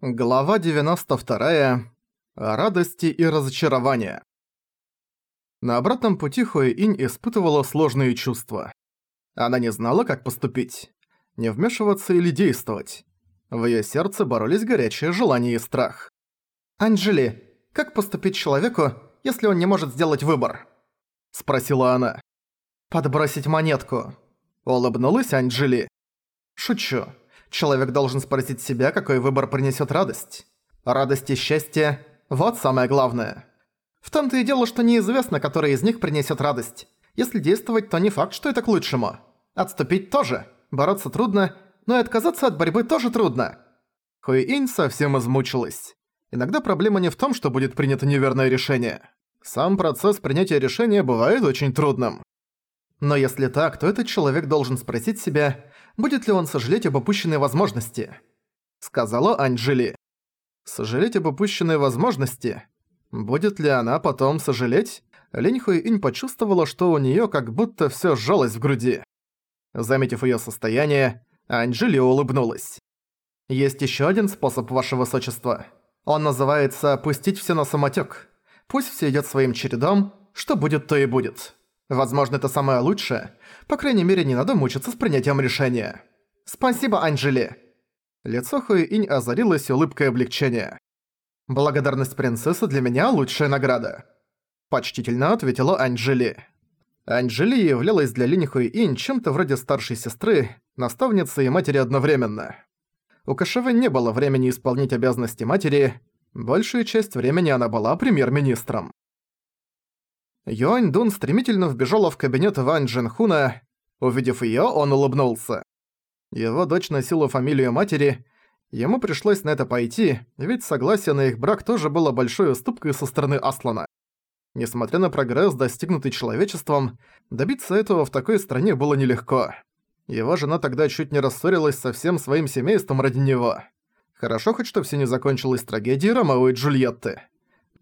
Глава 92. Радости и разочарования. На обратном пути Хуэинь испытывала сложные чувства. Она не знала, как поступить. Не вмешиваться или действовать. В её сердце боролись горячее желание и страх. «Анджели, как поступить человеку, если он не может сделать выбор?» Спросила она. «Подбросить монетку». Улыбнулась Анджели. «Шучу. Человек должен спросить себя, какой выбор принесет радость. Радость и счастье – вот самое главное. В том-то и дело, что неизвестно, который из них принесет радость. Если действовать, то не факт, что это к лучшему. Отступить тоже. Бороться трудно, но и отказаться от борьбы тоже трудно. Хуиинь совсем измучилась. Иногда проблема не в том, что будет принято неверное решение. Сам процесс принятия решения бывает очень трудным. Но если так, то этот человек должен спросить себя, будет ли он сожалеть об упущенной возможности. Сказала Анджели. Сожалеть об упущенной возможности? Будет ли она потом сожалеть? Линь Хуиинь почувствовала, что у неё как будто всё сжалось в груди. Заметив её состояние, Анджели улыбнулась. «Есть ещё один способ, ваше высочество. Он называется «пустить всё на самотёк». Пусть всё идёт своим чередом, что будет, то и будет». Возможно, это самое лучшее. По крайней мере, не надо мучиться с принятием решения. Спасибо, Анджели. Лицо Хуи-Инь озарилось улыбкой облегчения. Благодарность принцессы для меня лучшая награда. Почтительно ответила Анджели. Анджели являлась для Линь Хуи-Инь чем-то вроде старшей сестры, наставницы и матери одновременно. У Кашевы не было времени исполнить обязанности матери, большую часть времени она была премьер-министром. Юань Дун стремительно вбежала в кабинет Ван Джинхуна. Увидев её, он улыбнулся. Его дочь носила фамилию матери, ему пришлось на это пойти, ведь согласие на их брак тоже было большой уступкой со стороны Аслана. Несмотря на прогресс, достигнутый человечеством, добиться этого в такой стране было нелегко. Его жена тогда чуть не рассорилась со всем своим семейством ради него. Хорошо хоть что все не закончилось трагедией Ромео и Джульетты.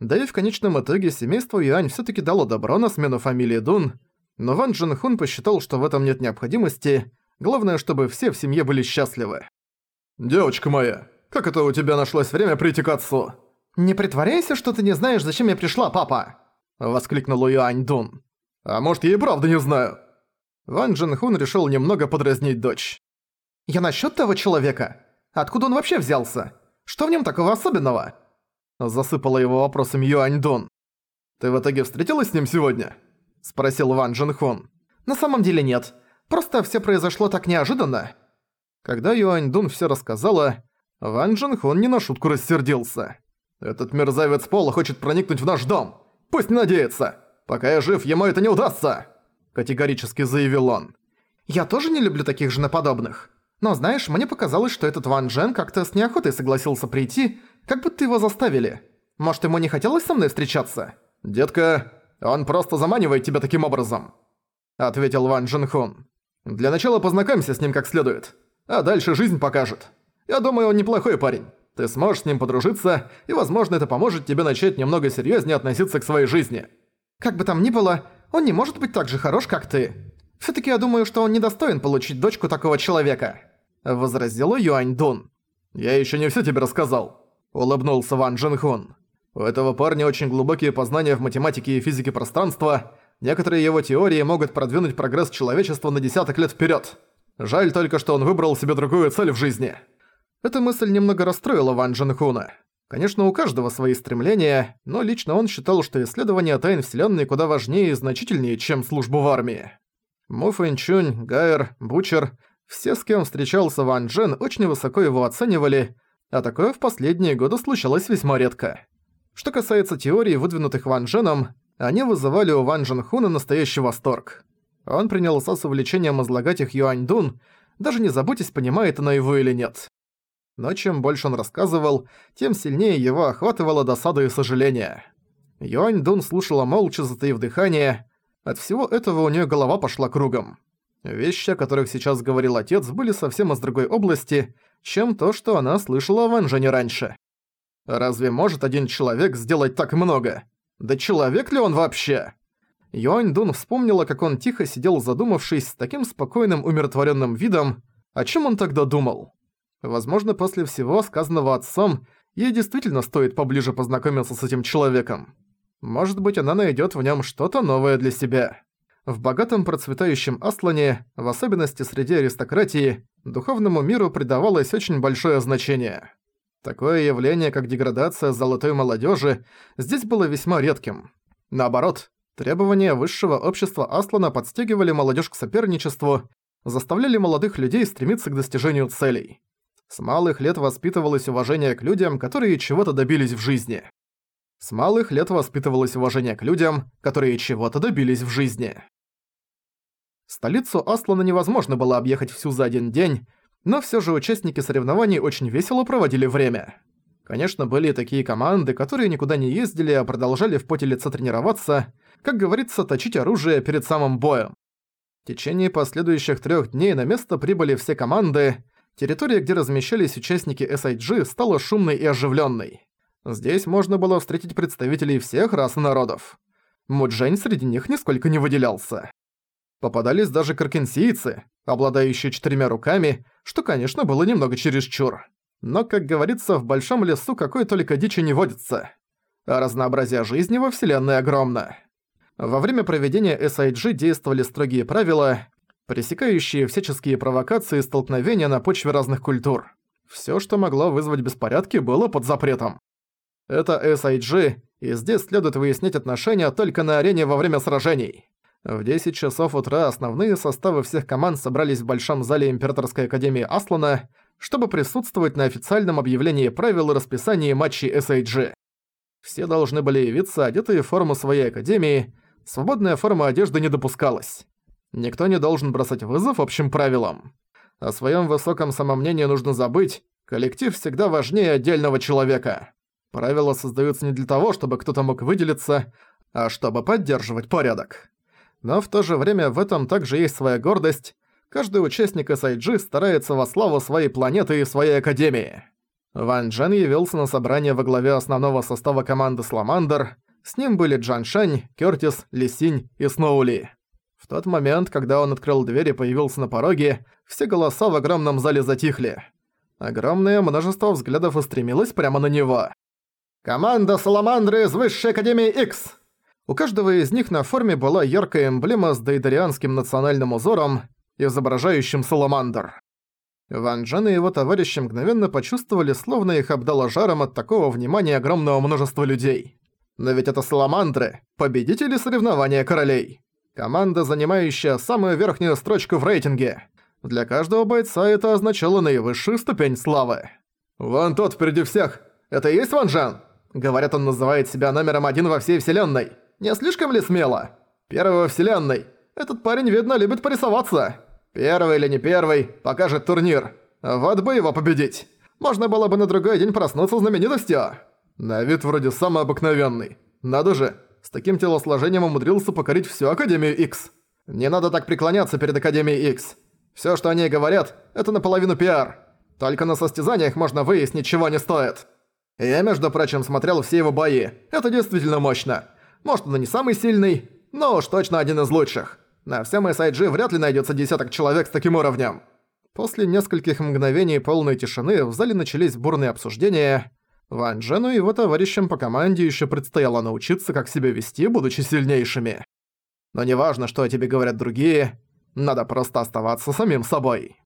Да и в конечном итоге семейство Юань всё-таки дало добро на смену фамилии Дун, но Ван Джин Хун посчитал, что в этом нет необходимости, главное, чтобы все в семье были счастливы. «Девочка моя, как это у тебя нашлось время прийти к отцу?» «Не притворяйся, что ты не знаешь, зачем я пришла, папа!» — воскликнул Юань Дун. «А может, я и правда не знаю?» Ван Джин Хун решил немного подразнить дочь. «Я насчёт того человека. Откуда он вообще взялся? Что в нём такого особенного?» Засыпала его вопросом Юань Дун. «Ты в итоге встретилась с ним сегодня?» Спросил Ван Джин Хун. «На самом деле нет. Просто все произошло так неожиданно». Когда Юань Дун все рассказала, Ван Джин Хун не на шутку рассердился. «Этот мерзавец Пола хочет проникнуть в наш дом. Пусть не надеется. Пока я жив, ему это не удастся!» Категорически заявил он. «Я тоже не люблю таких женоподобных. Но знаешь, мне показалось, что этот Ван Джен как-то с неохотой согласился прийти, как будто его заставили. Может, ему не хотелось со мной встречаться? Детка, он просто заманивает тебя таким образом. Ответил Ван Джинхун. Для начала познакомься с ним как следует. А дальше жизнь покажет. Я думаю, он неплохой парень. Ты сможешь с ним подружиться, и, возможно, это поможет тебе начать немного серьезнее относиться к своей жизни. Как бы там ни было, он не может быть так же хорош, как ты. все таки я думаю, что он недостоин получить дочку такого человека», — возразила Юань Дун. «Я еще не все тебе рассказал улыбнулся Ван Джинхун. У этого парня очень глубокие познания в математике и физике пространства. Некоторые его теории могут продвинуть прогресс человечества на десяток лет вперед. Жаль только, что он выбрал себе другую цель в жизни. Эта мысль немного расстроила Ван Джинхуна. Конечно, у каждого свои стремления, но лично он считал, что исследование тайн Вселенной куда важнее и значительнее, чем службу в армии. Му Фэнчунь, Гайер, Бучер – все, с кем встречался Ван Джен, очень высоко его оценивали – а такое в последние годы случалось весьма редко. Что касается теорий, выдвинутых Ван Дженом, они вызывали у Ван Дженхуна настоящий восторг. Он принялся с увлечением излагать их Юань Дун, даже не заботясь, понимает она его или нет. Но чем больше он рассказывал, тем сильнее его охватывала досада и сожаление. Юань Дун слушала молча, затаив дыхание. От всего этого у нее голова пошла кругом. Вещи, о которых сейчас говорил отец, были совсем из другой области, чем то, что она слышала о Ванжене раньше. Разве может один человек сделать так много? Да человек ли он вообще? Юань Дун вспомнила, как он тихо сидел задумавшись с таким спокойным умиротворенным видом, о чем он тогда думал. Возможно, после всего сказанного отцом, ей действительно стоит поближе познакомиться с этим человеком. Может быть, она найдет в нем что-то новое для себя. В богатом процветающем Аслане, в особенности среди аристократии, духовному миру придавалось очень большое значение. Такое явление, как деградация золотой молодежи, здесь было весьма редким. Наоборот, требования высшего общества Аслана подстегивали молодежь к соперничеству, заставляли молодых людей стремиться к достижению целей. С малых лет воспитывалось уважение к людям, которые чего-то добились в жизни. С малых лет воспитывалось уважение к людям, которые чего-то добились в жизни. Столицу Аслана невозможно было объехать всю за один день, но всё же участники соревнований очень весело проводили время. Конечно, были такие команды, которые никуда не ездили, а продолжали в поте лица тренироваться, как говорится, точить оружие перед самым боем. В течение последующих трёх дней на место прибыли все команды, территория, где размещались участники SIG, стала шумной и оживлённой. Здесь можно было встретить представителей всех рас и народов. Муджень среди них нисколько не выделялся. Попадались даже каркенсийцы, обладающие четырьмя руками, что, конечно, было немного чересчур. Но, как говорится, в большом лесу какой только дичи не водится. А разнообразие жизни во Вселенной огромно. Во время проведения SIG действовали строгие правила, пресекающие всяческие провокации и столкновения на почве разных культур. Всё, что могло вызвать беспорядки, было под запретом. Это SIG, и здесь следует выяснять отношения только на арене во время сражений. В 10 часов утра основные составы всех команд собрались в Большом зале Императорской Академии Аслана, чтобы присутствовать на официальном объявлении правил и расписании матчей SAG. Все должны были явиться одетые в форму своей академии, свободная форма одежды не допускалась. Никто не должен бросать вызов общим правилам. О своем высоком самомнении нужно забыть, коллектив всегда важнее отдельного человека. Правила создаются не для того, чтобы кто-то мог выделиться, а чтобы поддерживать порядок но в то же время в этом также есть своя гордость. Каждый участник SIG старается во славу своей планеты и своей академии. Ван Джен явился на собрание во главе основного состава команды Сламандер. С ним были Джан Шань, Кёртис, Лисинь и Сноули. В тот момент, когда он открыл дверь и появился на пороге, все голоса в огромном зале затихли. Огромное множество взглядов устремилось прямо на него. «Команда Саламандры из Высшей Академии X!» У каждого из них на форме была яркая эмблема с дейдарианским национальным узором, изображающим саламандр. Ван Джен и его товарищи мгновенно почувствовали, словно их обдало жаром от такого внимания огромного множества людей. Но ведь это саламандры, победители соревнования королей. Команда, занимающая самую верхнюю строчку в рейтинге. Для каждого бойца это означало наивысшую ступень славы. «Вон тот впереди всех! Это и есть Ван Джен?» Говорят, он называет себя номером один во всей вселенной. Не слишком ли смело? Первый во вселенной. Этот парень, видно, любит порисоваться. Первый или не первый, покажет турнир. Вот бы его победить. Можно было бы на другой день проснуться знаменитостью. На вид вроде самый обыкновенный. Надо же, с таким телосложением умудрился покорить всю Академию X. Не надо так преклоняться перед Академией X. Все, что они говорят, это наполовину пиар. Только на состязаниях можно выяснить, чего они стоят. Я, между прочим, смотрел все его бои. Это действительно мощно. Может, он и не самый сильный, но уж точно один из лучших. На всем SIG вряд ли найдется десяток человек с таким уровнем. После нескольких мгновений полной тишины в зале начались бурные обсуждения. Ван Джену и его товарищам по команде еще предстояло научиться, как себя вести, будучи сильнейшими. Но неважно, что о тебе говорят другие, надо просто оставаться самим собой.